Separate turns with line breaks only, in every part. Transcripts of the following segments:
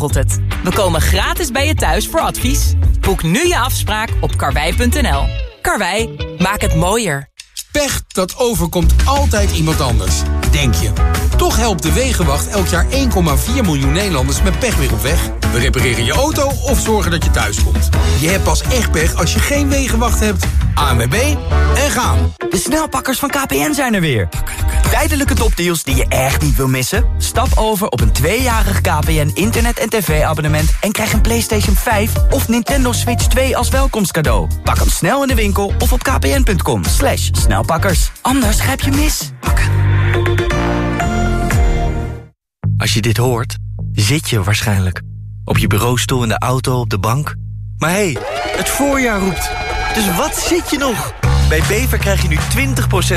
het. We komen gratis bij je thuis voor advies. Boek nu je afspraak op karwei.nl. Karwei, maak het mooier.
Pech, dat overkomt altijd iemand anders. Denk je. Toch helpt de Wegenwacht elk jaar 1,4 miljoen Nederlanders met pech weer op weg. We repareren je auto of zorgen dat je thuis komt. Je hebt pas echt pech als je geen Wegenwacht hebt. ANWB en gaan.
De snelpakkers van KPN zijn er weer. Tijdelijke topdeals die je echt niet wil missen? Stap over op een tweejarig KPN internet- en tv-abonnement... en krijg een PlayStation 5 of Nintendo Switch 2 als welkomstcadeau. Pak hem snel in de winkel of op kpn.com. Slash snelpakkers. Anders grijp je mis. Als je dit hoort, zit je waarschijnlijk. Op je bureaustoel, in de auto, op de bank. Maar hé, hey, het voorjaar roept. Dus wat zit je nog? Bij Bever krijg je nu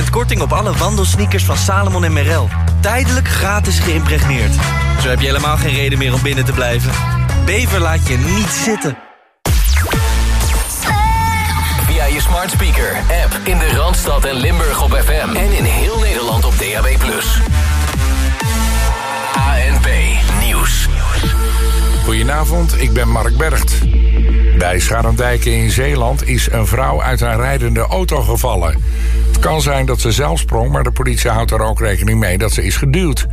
20% korting op alle wandelsneakers van Salomon en Merrell. Tijdelijk gratis geïmpregneerd. Zo heb je helemaal geen reden meer om binnen te blijven. Bever laat je niet zitten.
Via je smart speaker, app in de Randstad en Limburg op FM. En in heel Nederland op DAB+.
Goedenavond, ik ben Mark Bergt. Bij Scharendijken in Zeeland is een vrouw uit een rijdende auto gevallen. Het kan zijn dat ze zelf sprong, maar de politie houdt er ook rekening mee dat ze is geduwd.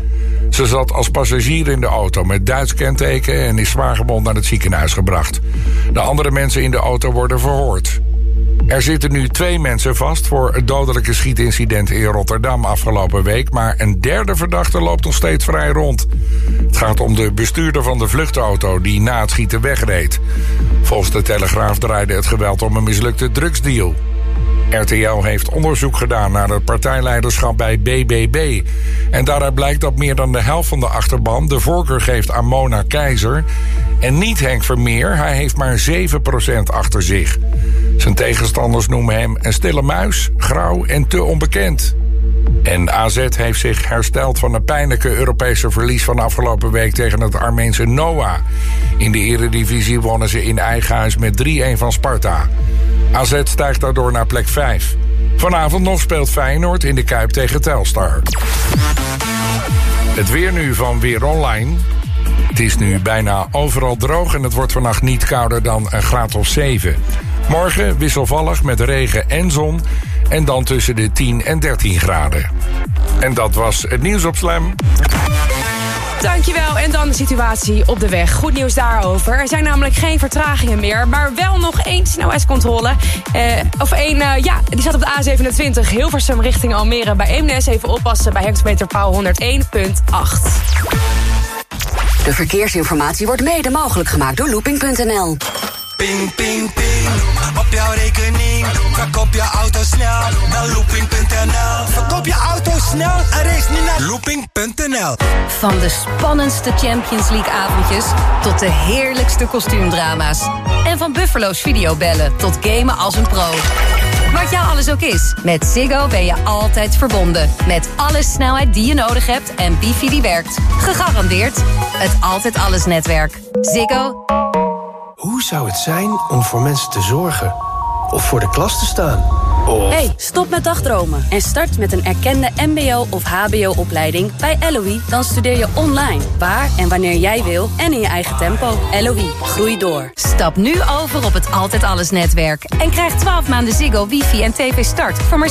Ze zat als passagier in de auto met Duits kenteken en is zwaargewond naar het ziekenhuis gebracht. De andere mensen in de auto worden verhoord. Er zitten nu twee mensen vast voor het dodelijke schietincident in Rotterdam afgelopen week, maar een derde verdachte loopt nog steeds vrij rond. Het gaat om de bestuurder van de vluchtauto die na het schieten wegreed. Volgens de Telegraaf draaide het geweld om een mislukte drugsdeal. RTL heeft onderzoek gedaan naar het partijleiderschap bij BBB. En daaruit blijkt dat meer dan de helft van de achterban de voorkeur geeft aan Mona Keizer. En niet Henk Vermeer, hij heeft maar 7% achter zich. Zijn tegenstanders noemen hem een stille muis, grauw en te onbekend. En AZ heeft zich hersteld van het pijnlijke Europese verlies van afgelopen week tegen het Armeense Noah. In de eredivisie wonnen ze in eigen huis met 3-1 van Sparta. AZ stijgt daardoor naar plek 5. Vanavond nog speelt Feyenoord in de Kuip tegen Telstar. Het weer nu van Weer Online. Het is nu bijna overal droog en het wordt vannacht niet kouder dan een graad of 7. Morgen wisselvallig met regen en zon en dan tussen de 10 en 13 graden. En dat was het nieuws op Slam.
Dankjewel. En dan de situatie op de weg. Goed nieuws daarover. Er zijn namelijk geen vertragingen meer, maar wel nog één snelheidscontrole. Eh, of één, uh, ja, die staat op de A27 Hilversum richting Almere. Bij Eemnes even oppassen bij hectometerpaal 101.8.
De verkeersinformatie wordt mede mogelijk gemaakt door looping.nl.
Ping, ping, ping. Op jouw rekening. Verkoop je auto snel naar looping.nl. Verkoop je auto snel en race niet naar looping.nl.
Van de spannendste Champions League avondjes tot de heerlijkste kostuumdrama's. En van Buffalo's videobellen tot gamen als een pro. Wat jou alles ook is, met Ziggo ben je altijd verbonden. Met alle snelheid die je nodig hebt en wifi die werkt. Gegarandeerd het Altijd Alles netwerk. Ziggo.
Hoe zou het zijn om voor mensen te zorgen? Of voor de klas te staan? Of...
Hey, stop met dagdromen en start met een erkende mbo- of hbo-opleiding bij LOE. Dan studeer je online, waar en wanneer jij wil en in je eigen tempo. LOE, groei door.
Stap nu over op het Altijd Alles netwerk. En krijg 12 maanden Ziggo, wifi en tv start voor maar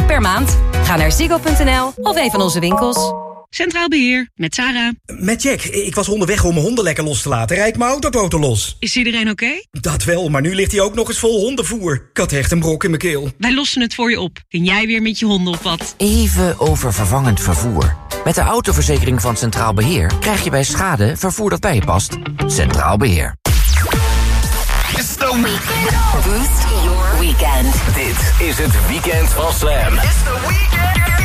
26,75 per maand. Ga naar ziggo.nl of een van onze winkels.
Centraal Beheer, met Sarah.
Met Jack. Ik was onderweg om mijn honden lekker los te laten. Rijd mijn autoboten los.
Is iedereen oké?
Dat wel, maar nu ligt hij ook nog eens vol hondenvoer. Ik had echt een brok in mijn keel.
Wij lossen het voor je op. Kun jij weer met je honden op wat?
Even over vervangend vervoer. Met de autoverzekering van Centraal Beheer... krijg je bij schade vervoer dat bij je past. Centraal Beheer.
It's the weekend. Boost your weekend. Dit is het weekend van Slam. It's the weekend.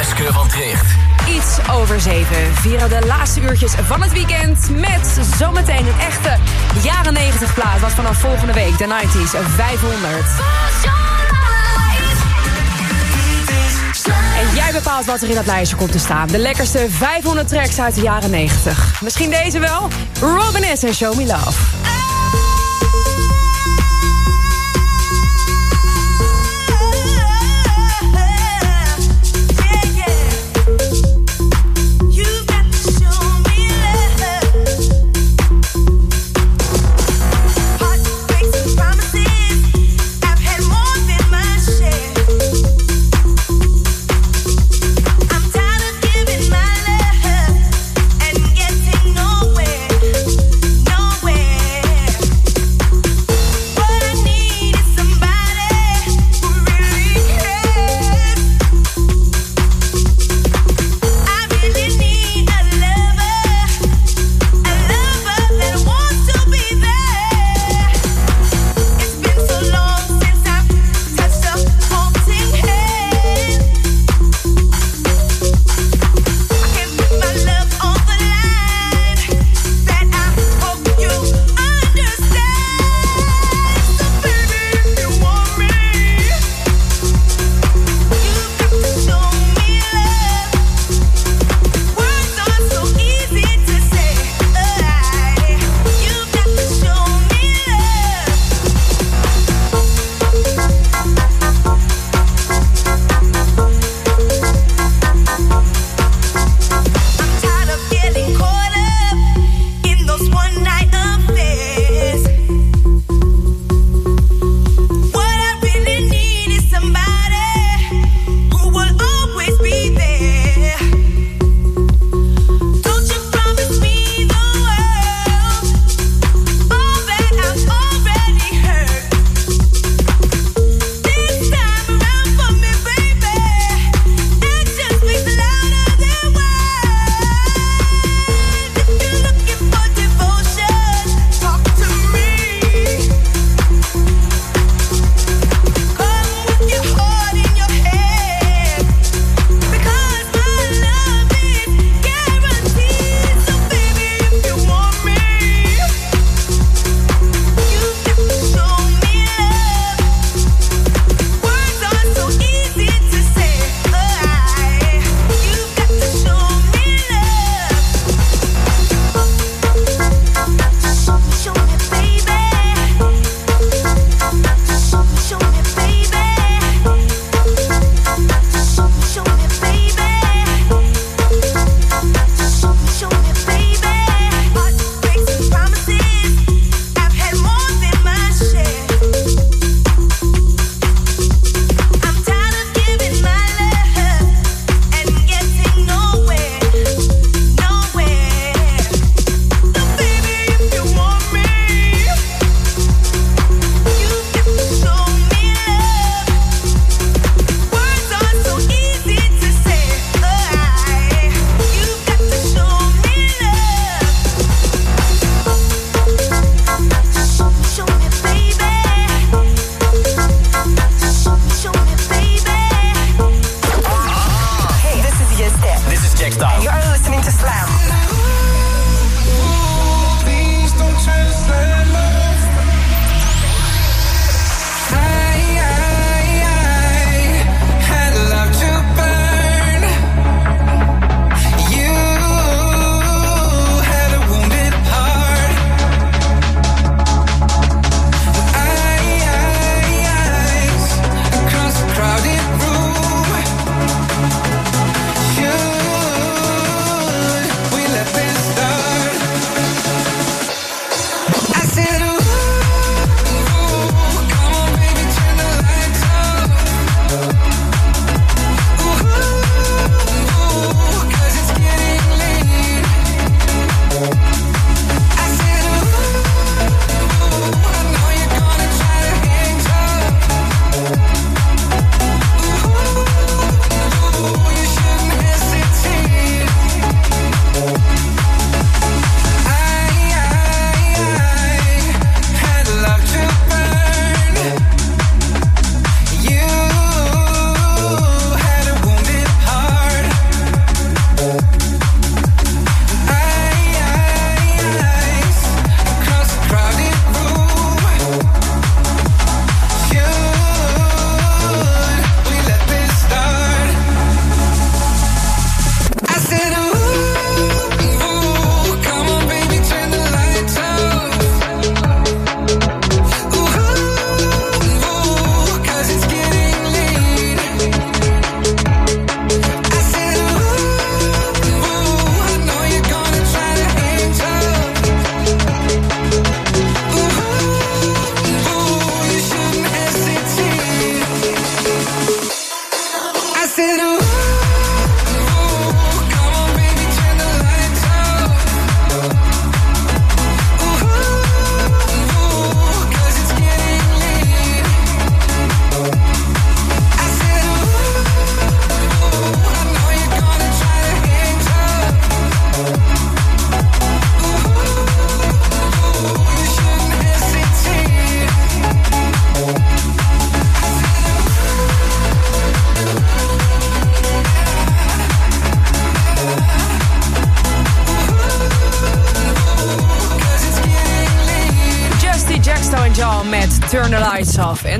Jeske van Tricht.
Iets over zeven. Vieren de laatste uurtjes van het weekend. Met zometeen een echte jaren 90 plaat. Wat vanaf volgende week, de 90s, 500. En jij bepaalt wat er in dat lijstje komt te staan. De lekkerste 500 tracks uit de jaren 90. Misschien deze wel? Robin S. en Show Me Love.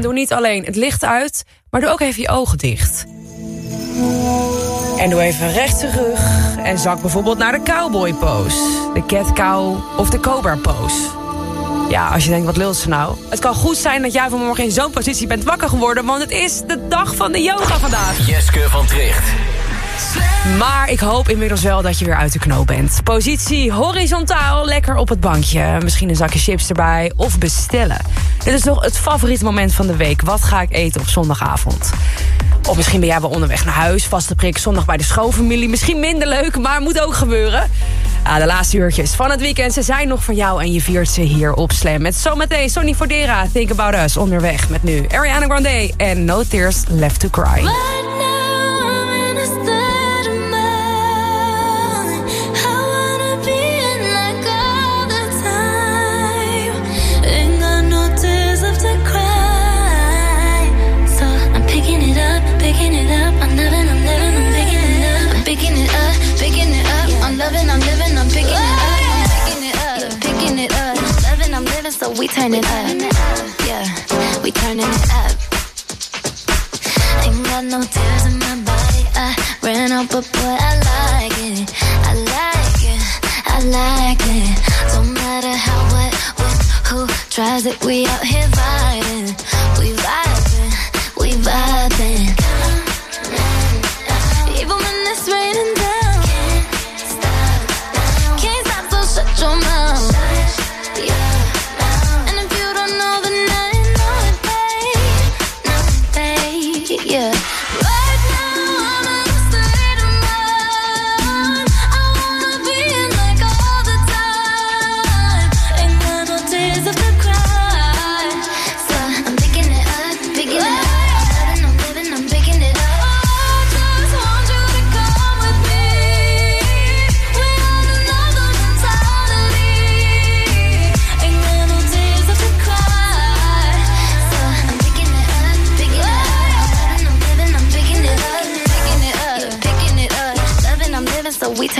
En doe niet alleen het licht uit, maar doe ook even je ogen dicht. En doe even rechts rug. En zak bijvoorbeeld naar de cowboy pose. De cat cow of de cobra pose. Ja, als je denkt, wat lult ze nou? Het kan goed zijn dat jij vanmorgen in zo'n positie bent wakker geworden... want het is de dag van de yoga vandaag.
Jeske van Tricht.
Maar ik hoop inmiddels wel dat je weer uit de knoop bent. Positie horizontaal, lekker op het bankje. Misschien een zakje chips erbij of bestellen. Dit is nog het favoriete moment van de week. Wat ga ik eten op zondagavond? Of misschien ben jij wel onderweg naar huis. Vaste prik zondag bij de schoonfamilie. Misschien minder leuk, maar moet ook gebeuren. Ja, de laatste uurtjes van het weekend. Ze zijn nog voor jou en je viert ze hier op Slam. Met zometeen Sonny Fordera, Think About Us, onderweg. Met nu Ariana Grande en No Tears Left to Cry.
Turn it up. Yeah, we turning it up. Ain't got no tears in my body. I ran out, but boy, I like it. I like it. I like it. Don't matter how, what, when, who tries it. We out here vibing.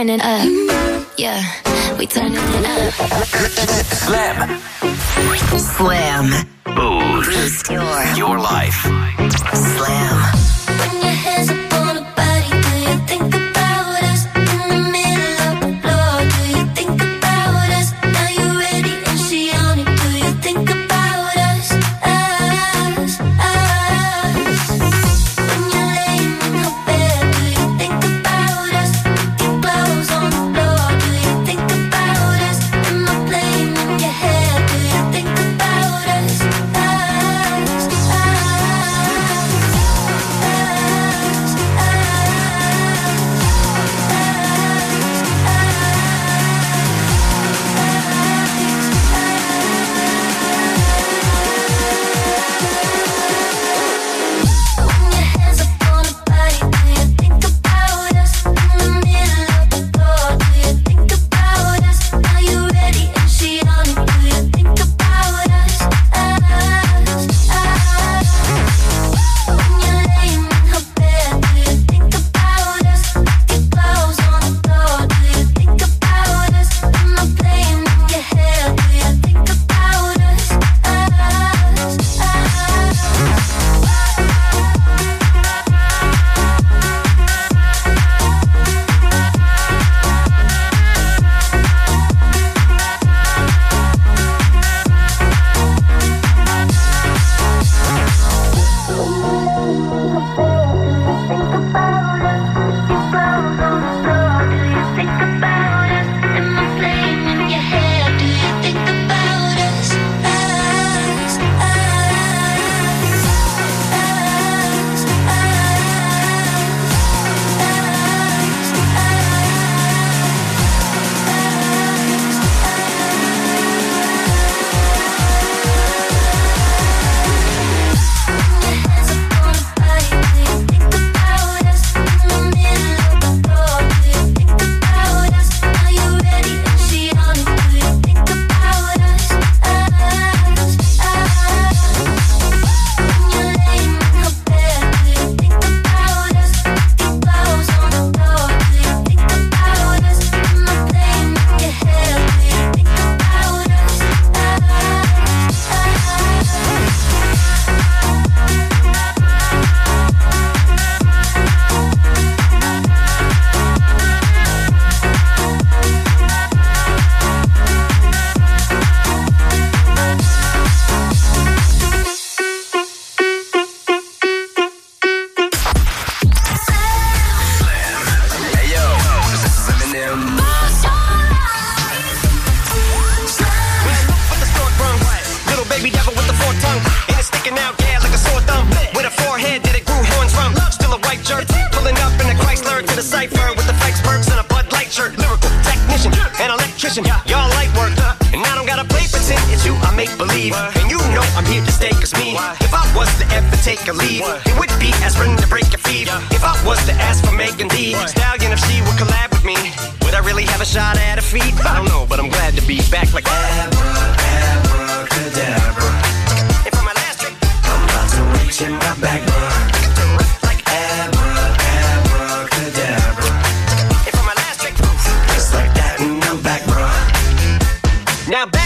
turning up. Yeah, we turning up.
Slam.
Slam.
Boost.
Boost your,
your life.
Slam.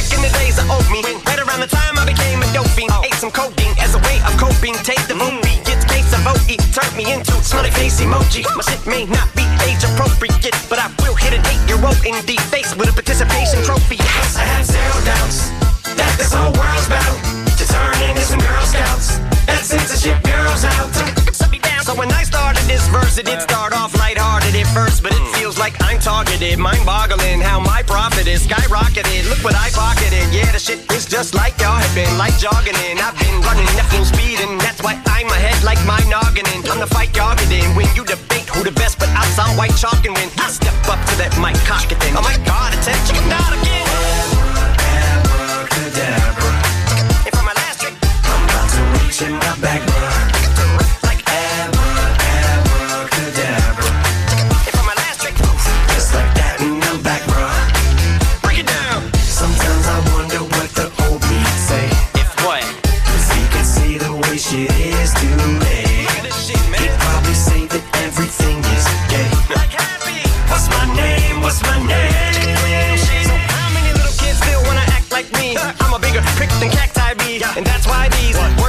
Back in the days of old me, right around the time I became a dope fiend, ate some codeine as a way of coping. Take the movie. gets case of OE, turned me into smiley face emoji. My shit may not be age appropriate, but I will hit an eight-year-old in the face with a participation trophy. Yes, I have zero doubts that this whole world's bound to turn into some Girl Scouts. That censorship girls out. When I started this verse, it did start off lighthearted at first, but it feels like I'm targeted. Mind-boggling how my profit is skyrocketed. Look what I pocketed. Yeah, the shit is just like y'all have been, like jogging in. I've been running at full speed, and that's why I'm ahead like my noggin. in. I'm the fight y'all in. When you debate who the best, but I sound white chalk and win. I step up to that mic cock it thing. Oh my god, attention, not again. Abracadabra. And for my last trick, I'm about to reach in my back, bruh.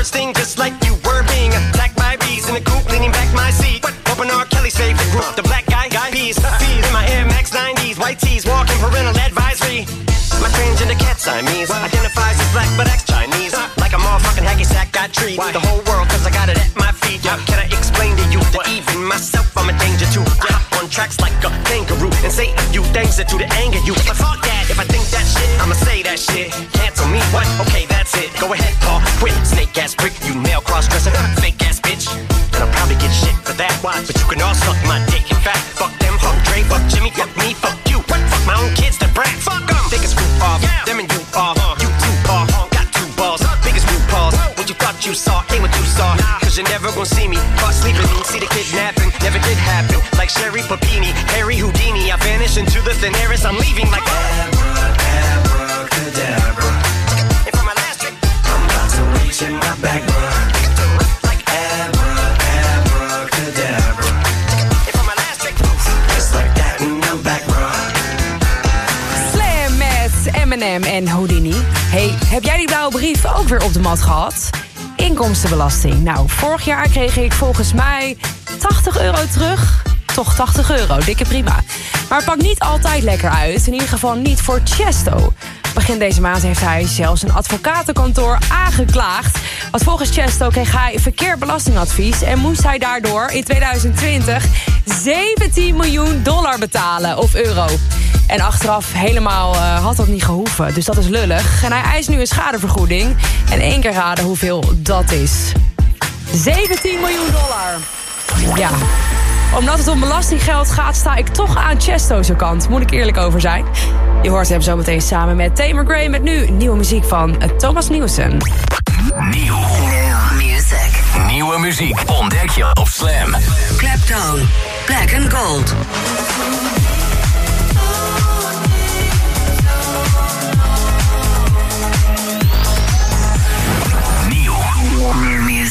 Sting just like you were being attacked by bees in the coop, leaning back my seat. Open R. Kelly's favorite group, the black guy, guy peas, fees in my Air Max 90s, white tees, walking parental advisory. My transgender cat Siamese identifies as black but acts Chinese, like a motherfucking hacky sack. I treat the whole world 'cause I got it at my feet. yeah. Can I explain to you that even myself I'm a danger to? I hop on tracks like a kangaroo and say a few things that to the anger you. But fuck that, if I think that shit, I'ma say that shit. Cancel me, what? Okay, that's it. Go ahead, Paul. Quit, snake ass prick, you male cross dresser, fake ass bitch. And I'll probably get shit for that. Why? But you can all suck my dick. In fact, fuck them, fuck Dre, fuck Jimmy, fuck me, fuck you. What? Fuck my own kids, the brat. Fuck them. A screw off. Them and you are. You two are. Got two balls. Biggest root balls. What you thought you saw ain't what you saw. Cause you're never gonna see me. Caught sleeping. See the kidnapping. Never did happen. Like Sherry Papini, Harry Houdini. I vanish into the thin air as I'm leaving like
brief ook weer op de mat gehad? Inkomstenbelasting. Nou, vorig jaar kreeg ik volgens mij 80 euro terug. Toch 80 euro, dikke prima. Maar het pakt niet altijd lekker uit. In ieder geval niet voor Chesto. Begin deze maand heeft hij zelfs een advocatenkantoor aangeklaagd. Want volgens Chesto kreeg hij verkeerd belastingadvies... en moest hij daardoor in 2020 17 miljoen dollar betalen, of euro. En achteraf helemaal eh, had dat niet gehoeven, dus dat is lullig. En hij eist nu een schadevergoeding. En één keer raden hoeveel dat is. 17 miljoen dollar. Ja, omdat het om belastinggeld gaat, sta ik toch aan Chesto's kant. Moet ik eerlijk over zijn. Je hoort hem zo meteen samen met Tamer Gray met nu nieuwe muziek van Thomas Nielsen.
Nieuw.
Music.
Nieuwe muziek ontdek je op Slam.
Claptone. Black and Gold.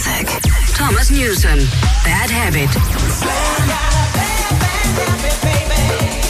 Classic. Thomas Newson. Bad Habit.
Bad bad
habit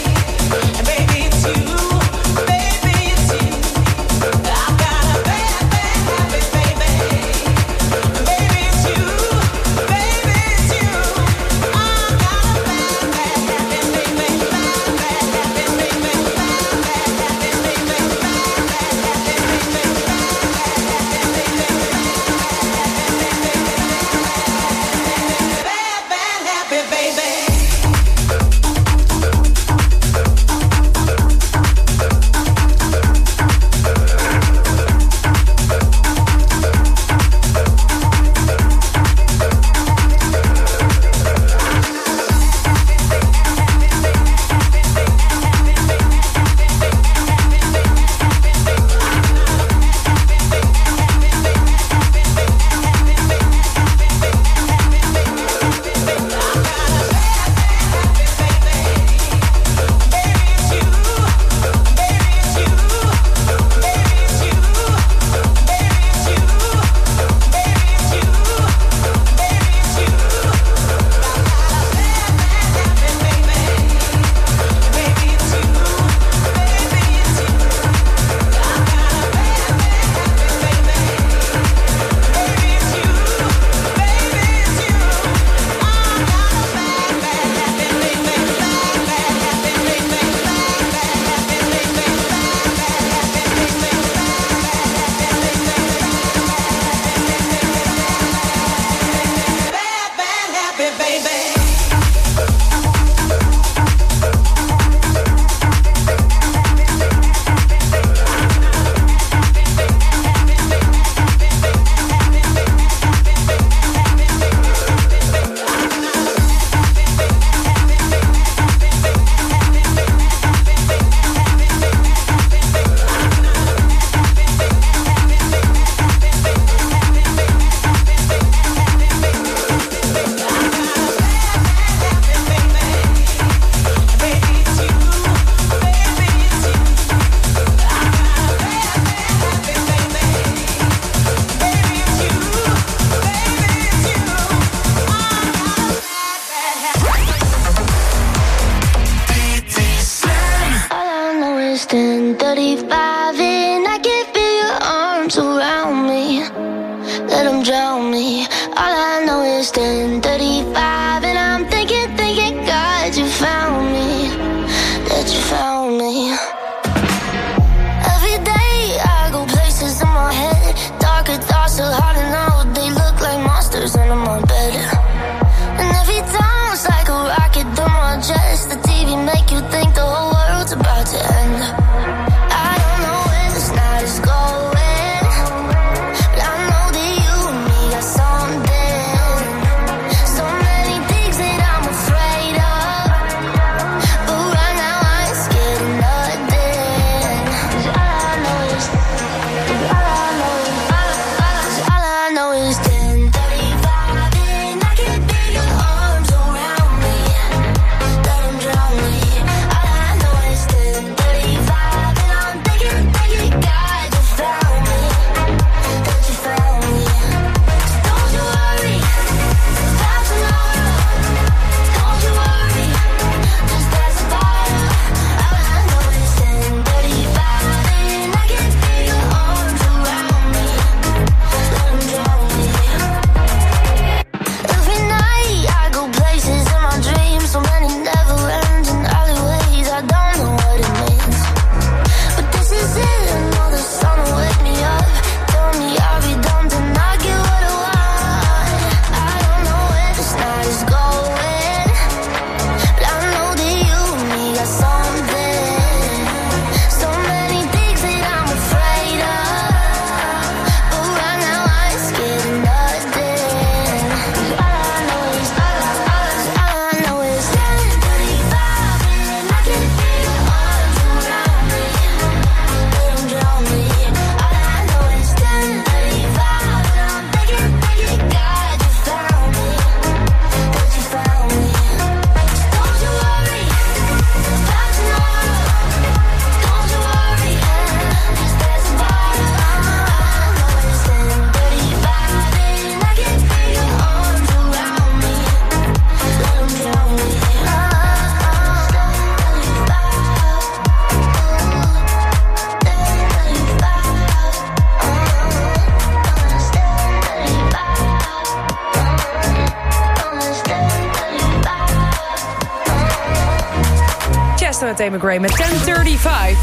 Met Amy Gray met 1035.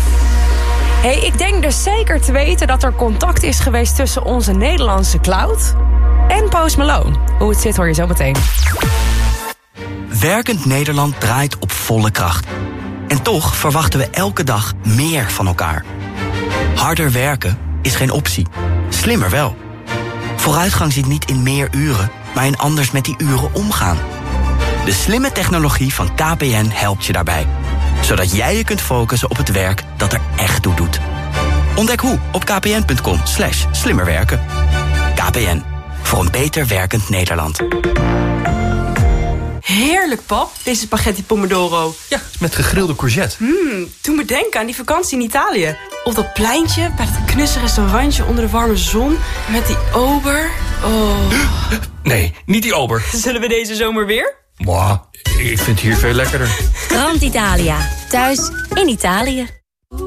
Hey, ik denk dus zeker te weten dat er contact is geweest tussen onze Nederlandse cloud en Post Malone. Hoe het zit hoor je zo meteen.
Werkend Nederland draait op volle kracht. En toch verwachten we elke dag meer van elkaar. Harder werken is geen optie. Slimmer wel. Vooruitgang zit niet in meer uren, maar in anders met die uren omgaan. De slimme technologie van KPN helpt je daarbij. Zodat jij je kunt focussen op het werk dat er echt toe doet. Ontdek hoe op kpn.com slash slimmerwerken. KPN, voor een beter werkend Nederland.
Heerlijk, pap, deze spaghetti pomodoro.
Ja, met gegrilde courgette.
Mmm, doe me denken aan die vakantie in Italië. Op dat pleintje, bij dat knusse restaurantje onder de warme zon. Met die ober. Oh.
Nee, niet die ober.
Zullen we deze zomer weer?
Mwah, ik vind het hier veel lekkerder.
Grand Italia. Thuis in Italië.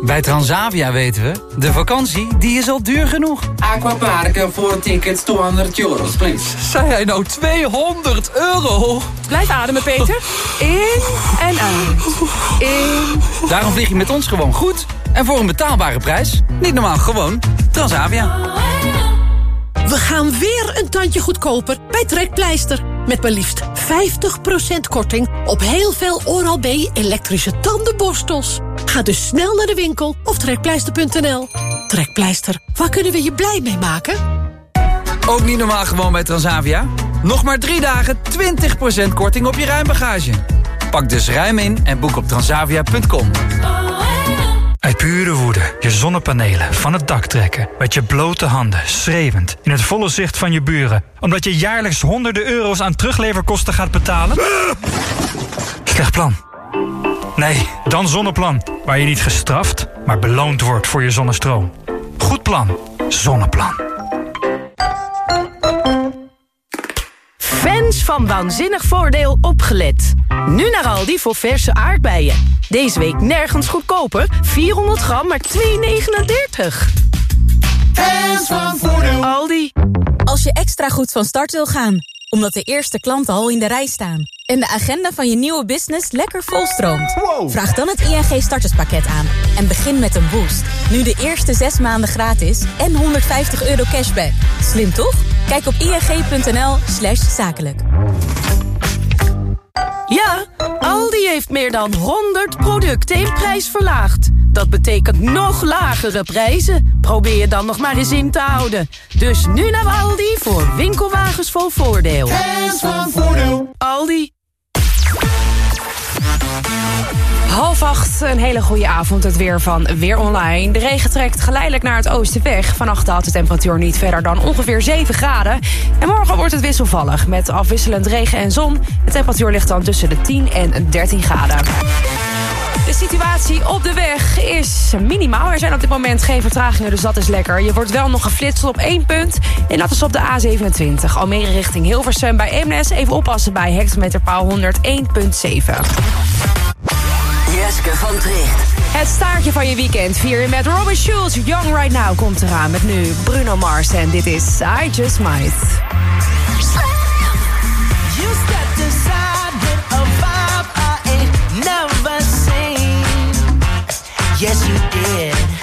Bij Transavia weten we, de vakantie die is al duur genoeg.
Aquaparken voor tickets 200 euro, please.
Zei hij nou 200 euro?
Blijf ademen, Peter. In en uit. In.
Daarom vlieg je met ons gewoon goed. En voor een betaalbare prijs. Niet normaal, gewoon Transavia.
We gaan weer een tandje goedkoper bij Trekpleister. Met maar liefst 50% korting op heel veel Oral-B elektrische tandenborstels. Ga dus snel naar de winkel of trekpleister.nl. Trekpleister, waar kunnen we je blij mee maken?
Ook niet normaal gewoon bij Transavia. Nog maar drie dagen 20% korting op je ruimbagage. Pak dus ruim in en boek op transavia.com.
Uit pure woede je zonnepanelen van het dak trekken. Met je blote handen, schreeuwend, in het volle zicht van je buren. Omdat je jaarlijks honderden euro's aan terugleverkosten gaat betalen? Slecht plan. Nee, dan Zonneplan. Waar je niet gestraft, maar beloond wordt voor je zonnestroom. Goed plan. Zonneplan.
Fans van Waanzinnig Voordeel opgelet. Nu naar Aldi voor verse aardbeien. Deze week nergens goedkoper. 400 gram, maar 2,39.
Hands van Voordeel.
Aldi.
Als je extra goed van start wil gaan, omdat de eerste klanten al in de rij staan... en de agenda van je nieuwe business lekker volstroomt... vraag dan het ING starterspakket aan en begin met een boost. Nu de eerste zes maanden gratis en 150 euro cashback. Slim toch? Kijk op ing.nl slash zakelijk.
Ja, Aldi heeft meer dan 100 producten in prijs verlaagd. Dat betekent nog lagere prijzen. Probeer je dan nog maar eens in te houden. Dus nu naar Aldi voor winkelwagens vol voordeel.
Hands van Voordeel.
Aldi.
Half acht, een hele goede avond. Het weer van Weer Online. De regen trekt geleidelijk naar het oosten weg. Vannacht daalt de temperatuur niet verder dan ongeveer 7 graden. En morgen wordt het wisselvallig met afwisselend regen en zon. De temperatuur ligt dan tussen de 10 en 13 graden. De situatie op de weg is minimaal. Er zijn op dit moment geen vertragingen, dus dat is lekker. Je wordt wel nog geflitst op één punt. En dat is op de A27. Almere richting Hilversum bij Eemnes. Even oppassen bij hectometerpaal 101.7.
Jeske van Tricht.
Het staartje van je weekend vier je met Robin Schulz. Young Right Now komt eraan met nu Bruno Mars. En dit is I Just Might.
You stepped inside with a vibe I ain't never seen. Yes, you did.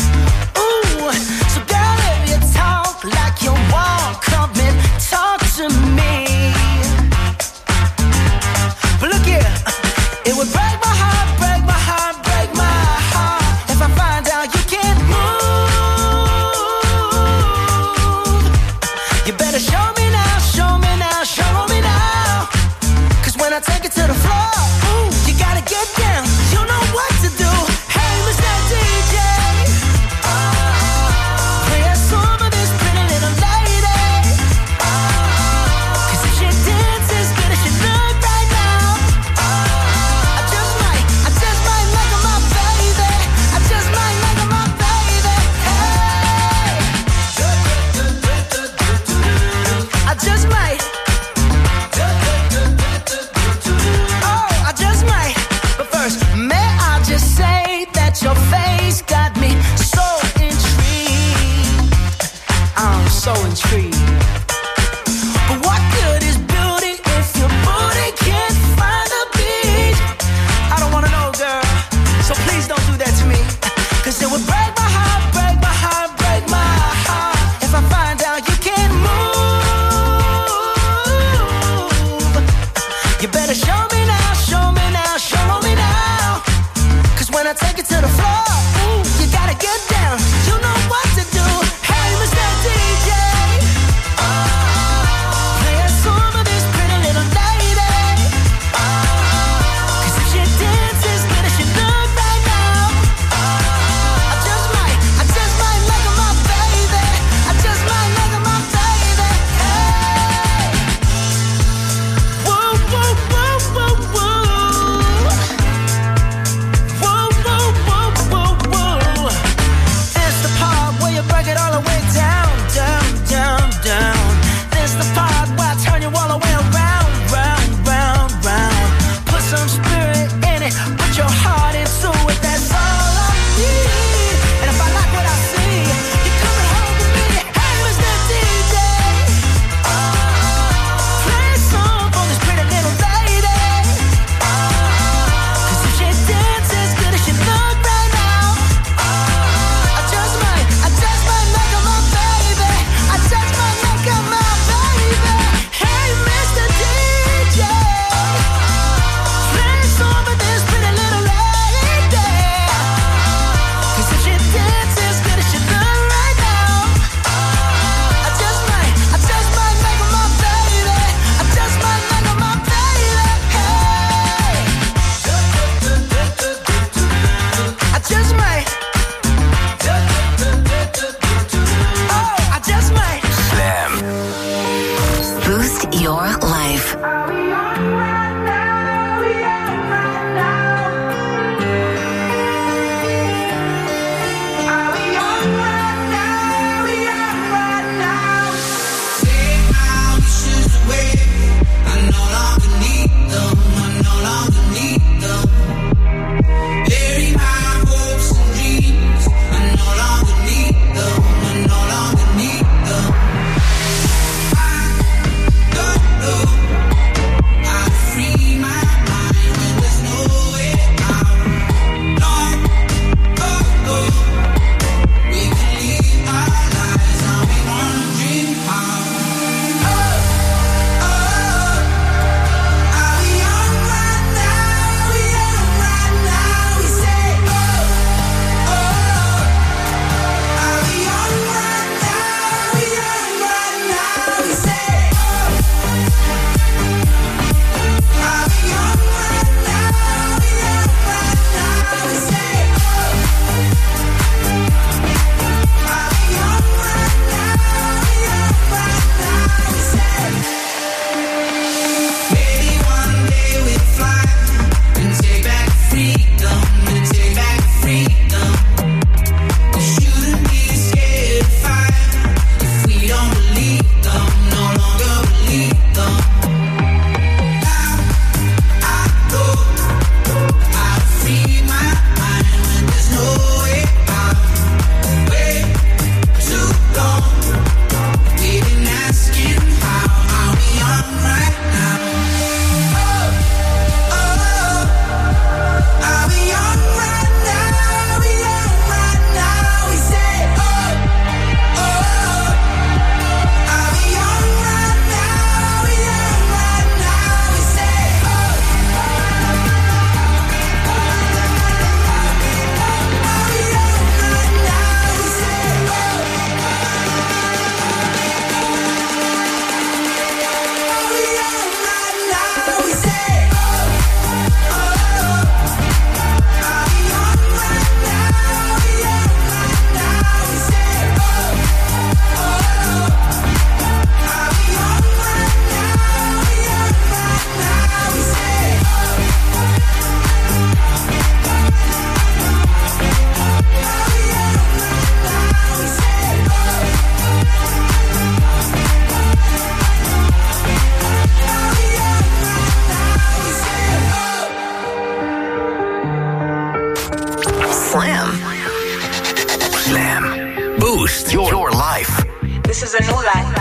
This is
a new life,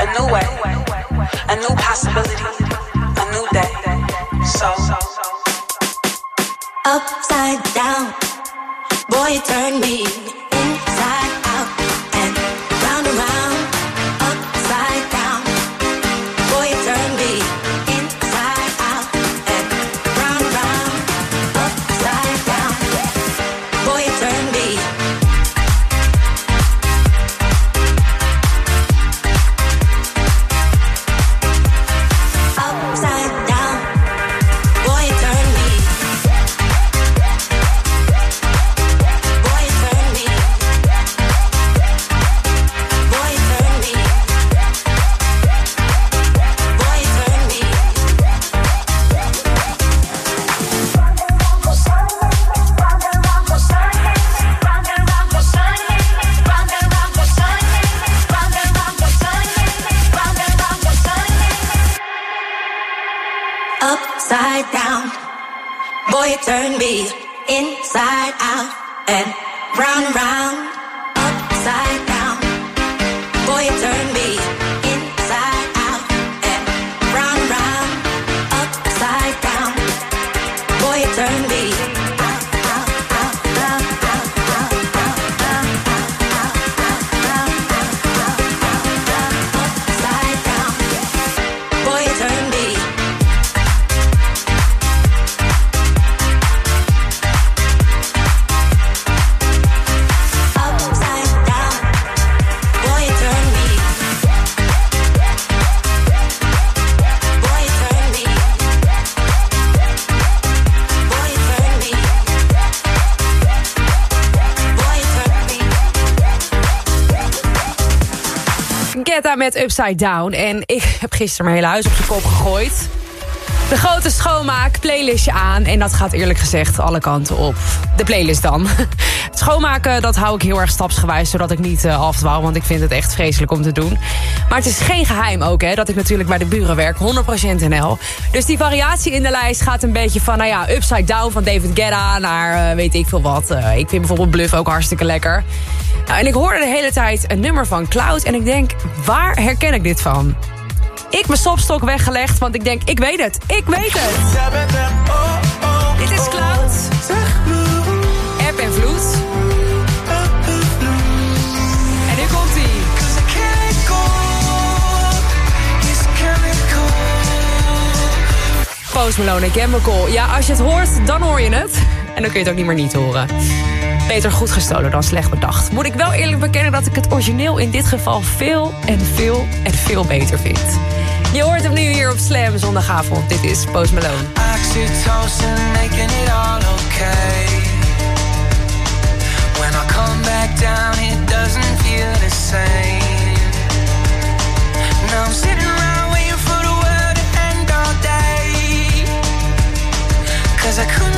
a new way, a new possibility, a new day. So,
Upside down, boy, you turn me
met Upside Down. En ik heb gisteren mijn hele huis op zijn kop gegooid. De grote schoonmaak, playlistje aan. En dat gaat eerlijk gezegd alle kanten op. De playlist dan. Schoonmaken, dat hou ik heel erg stapsgewijs... zodat ik niet uh, afdwaal, want ik vind het echt vreselijk om te doen. Maar het is geen geheim ook, hè, dat ik natuurlijk bij de buren werk. 100% NL. Dus die variatie in de lijst gaat een beetje van... nou ja, Upside Down van David Guetta naar uh, weet ik veel wat. Uh, ik vind bijvoorbeeld Bluff ook hartstikke lekker. Nou, en ik hoorde de hele tijd een nummer van Cloud... en ik denk, waar herken ik dit van? Ik mijn stopstok weggelegd, want ik denk, ik weet het. Ik weet het. Dit is Cloud. App Post Malone en Chemical. Ja, als je het hoort, dan hoor je het. En dan kun je het ook niet meer niet horen. Beter goed gestolen dan slecht bedacht. Moet ik wel eerlijk bekennen dat ik het origineel in dit geval veel en veel en veel beter vind. Je hoort hem nu hier op Slam zondagavond. Dit is Post Malone.
Making it all okay. When I come back down, it doesn't feel the same. Now Cause I couldn't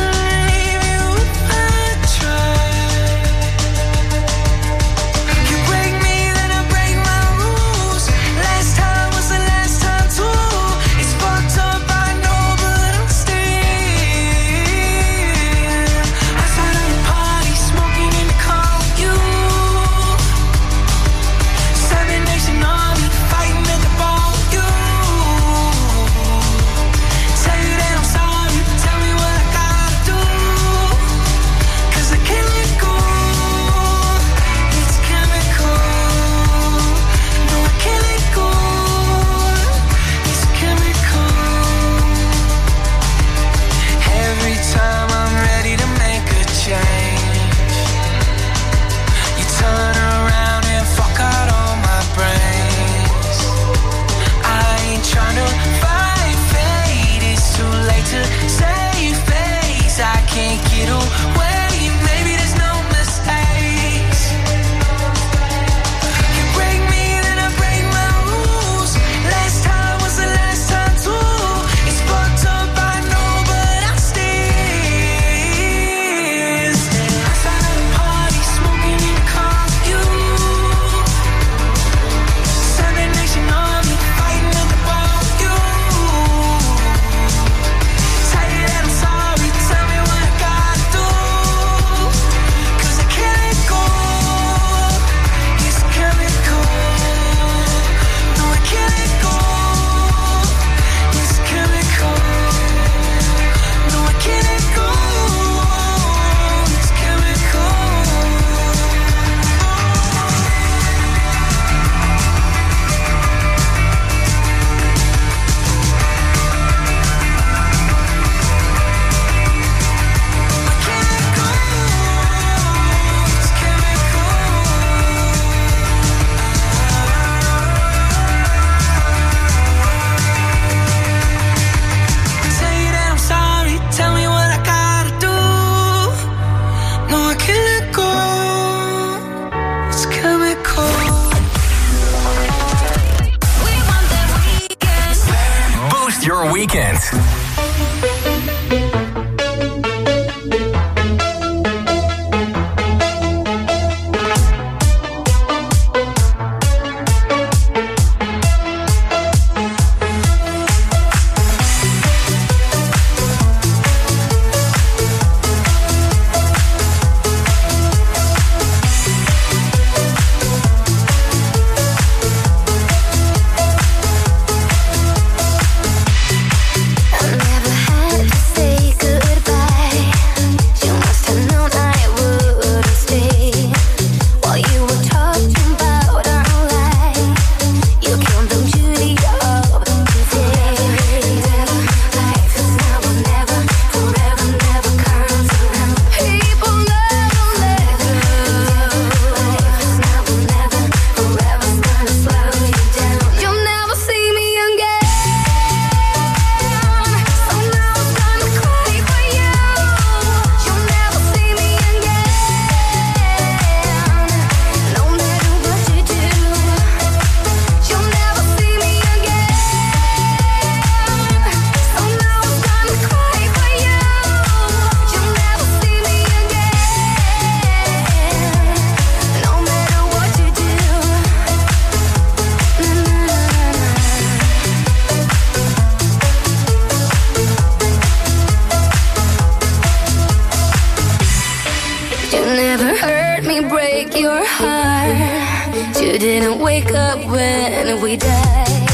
up
when we died.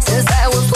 Since I was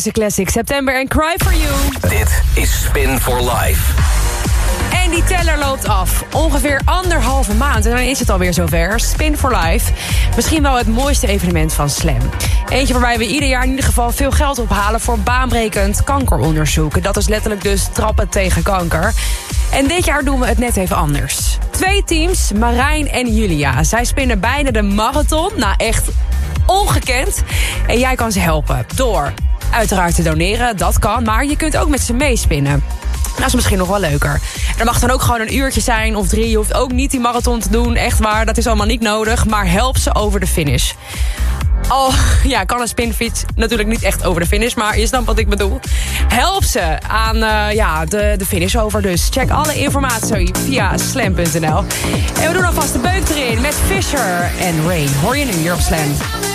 house classic. September en Cry for You.
Dit is Spin for Life.
En die teller loopt af. Ongeveer anderhalve maand en dan is het alweer zover. Spin for Life. Misschien wel het mooiste evenement van Slam. Eentje waarbij we ieder jaar in ieder geval veel geld ophalen... voor baanbrekend kankeronderzoek. Dat is letterlijk dus trappen tegen kanker. En dit jaar doen we het net even anders. Twee teams, Marijn en Julia. Zij spinnen bijna de marathon. Nou, echt ongekend. En jij kan ze helpen door uiteraard te doneren. Dat kan, maar je kunt ook met ze meespinnen. Dat is misschien nog wel leuker. Dat mag dan ook gewoon een uurtje zijn of drie. Je hoeft ook niet die marathon te doen. Echt waar, dat is allemaal niet nodig. Maar help ze over de finish. Oh, ja, kan een spinfiets natuurlijk niet echt over de finish, maar je snapt wat ik bedoel. Help ze aan eh, ja, de, de finish over dus. Check alle informatie via slam.nl. En we doen alvast de beuk erin met Fisher en Rain. Hoor je nu hier op Slam.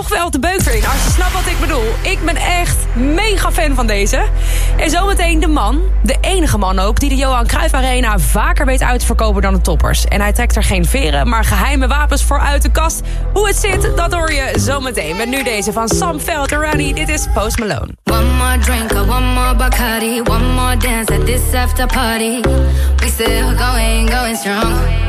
Toch wel de beuk erin. Als je snapt wat ik bedoel. Ik ben echt mega fan van deze. En zometeen de man, de enige man ook... die de Johan Cruijff Arena vaker weet uit te verkopen dan de toppers. En hij trekt er geen veren, maar geheime wapens voor uit de kast. Hoe het zit, dat hoor je zometeen. Met nu deze van Sam Veld Rani. Dit is Post Malone.
One more drink, one more Bacardi, one more dance at this after party. We still going, going strong.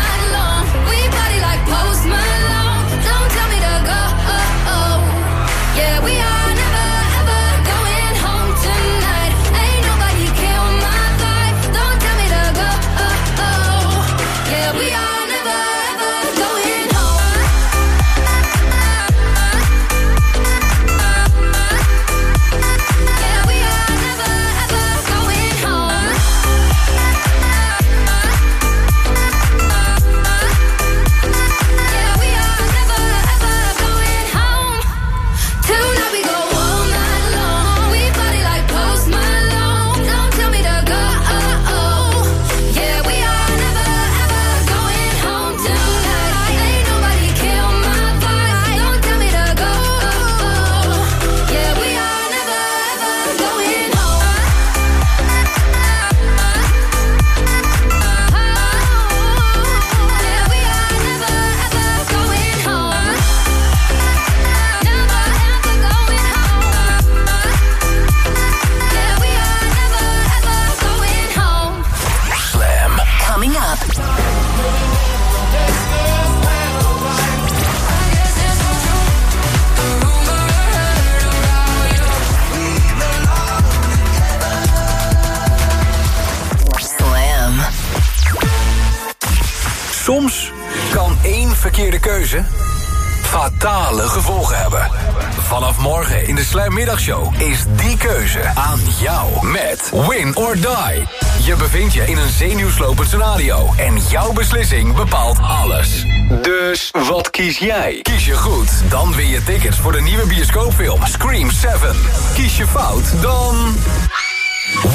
voor de nieuwe bioscoopfilm Scream 7. Kies je fout, dan...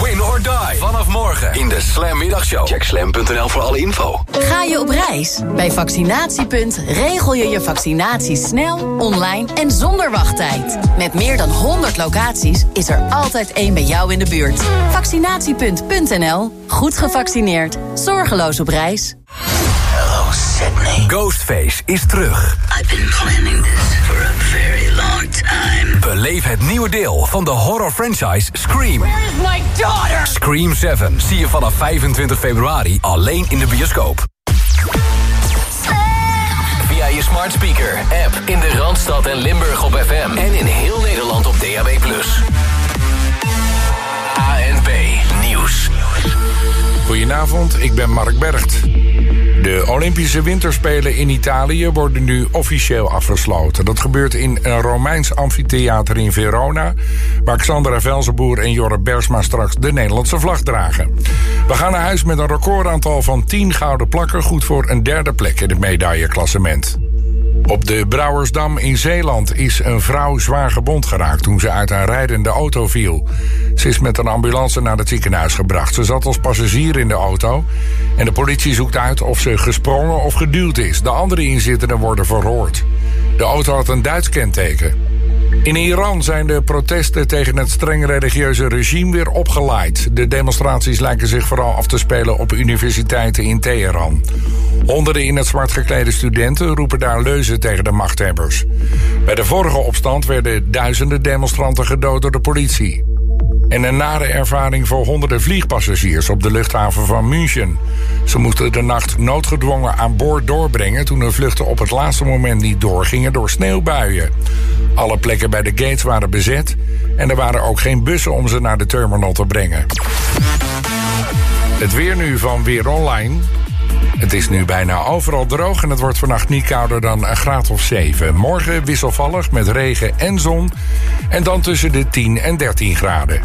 Win or die. Vanaf morgen in de Slam Middagshow. Check slam.nl voor alle info.
Ga je op reis? Bij Vaccinatiepunt regel je je vaccinatie snel, online en zonder wachttijd. Met meer dan 100 locaties is er altijd één bij jou in de buurt. Vaccinatiepunt.nl. Goed gevaccineerd. Zorgeloos op reis.
Ghostface is terug.
I've been planning this for a very long time.
Beleef het nieuwe deel van de horror franchise Scream.
Where is my daughter?
Scream 7 zie je vanaf 25 februari alleen in de bioscoop. Via je smart speaker, app in de Randstad en Limburg op FM. En in heel Nederland op DAB+.
Goedenavond, ik ben Mark Bergt. De Olympische Winterspelen in Italië worden nu officieel afgesloten. Dat gebeurt in een Romeins amfitheater in Verona... waar Xandra Velzenboer en Jorre Bersma straks de Nederlandse vlag dragen. We gaan naar huis met een recordaantal van 10 gouden plakken... goed voor een derde plek in het medailleklassement. Op de Brouwersdam in Zeeland is een vrouw zwaar gewond geraakt toen ze uit een rijdende auto viel. Ze is met een ambulance naar het ziekenhuis gebracht. Ze zat als passagier in de auto en de politie zoekt uit of ze gesprongen of geduwd is. De andere inzittenden worden verhoord. De auto had een Duits kenteken. In Iran zijn de protesten tegen het streng religieuze regime weer opgeleid. De demonstraties lijken zich vooral af te spelen op universiteiten in Teheran. Honderden in het zwart geklede studenten roepen daar leuzen tegen de machthebbers. Bij de vorige opstand werden duizenden demonstranten gedood door de politie. En een nare ervaring voor honderden vliegpassagiers op de luchthaven van München. Ze moesten de nacht noodgedwongen aan boord doorbrengen toen hun vluchten op het laatste moment niet doorgingen door sneeuwbuien. Alle plekken bij de gates waren bezet en er waren ook geen bussen om ze naar de terminal te brengen. Het weer nu van Weer Online. Het is nu bijna overal droog en het wordt vannacht niet kouder dan een graad of 7. Morgen wisselvallig met regen en zon en dan tussen de 10 en 13 graden.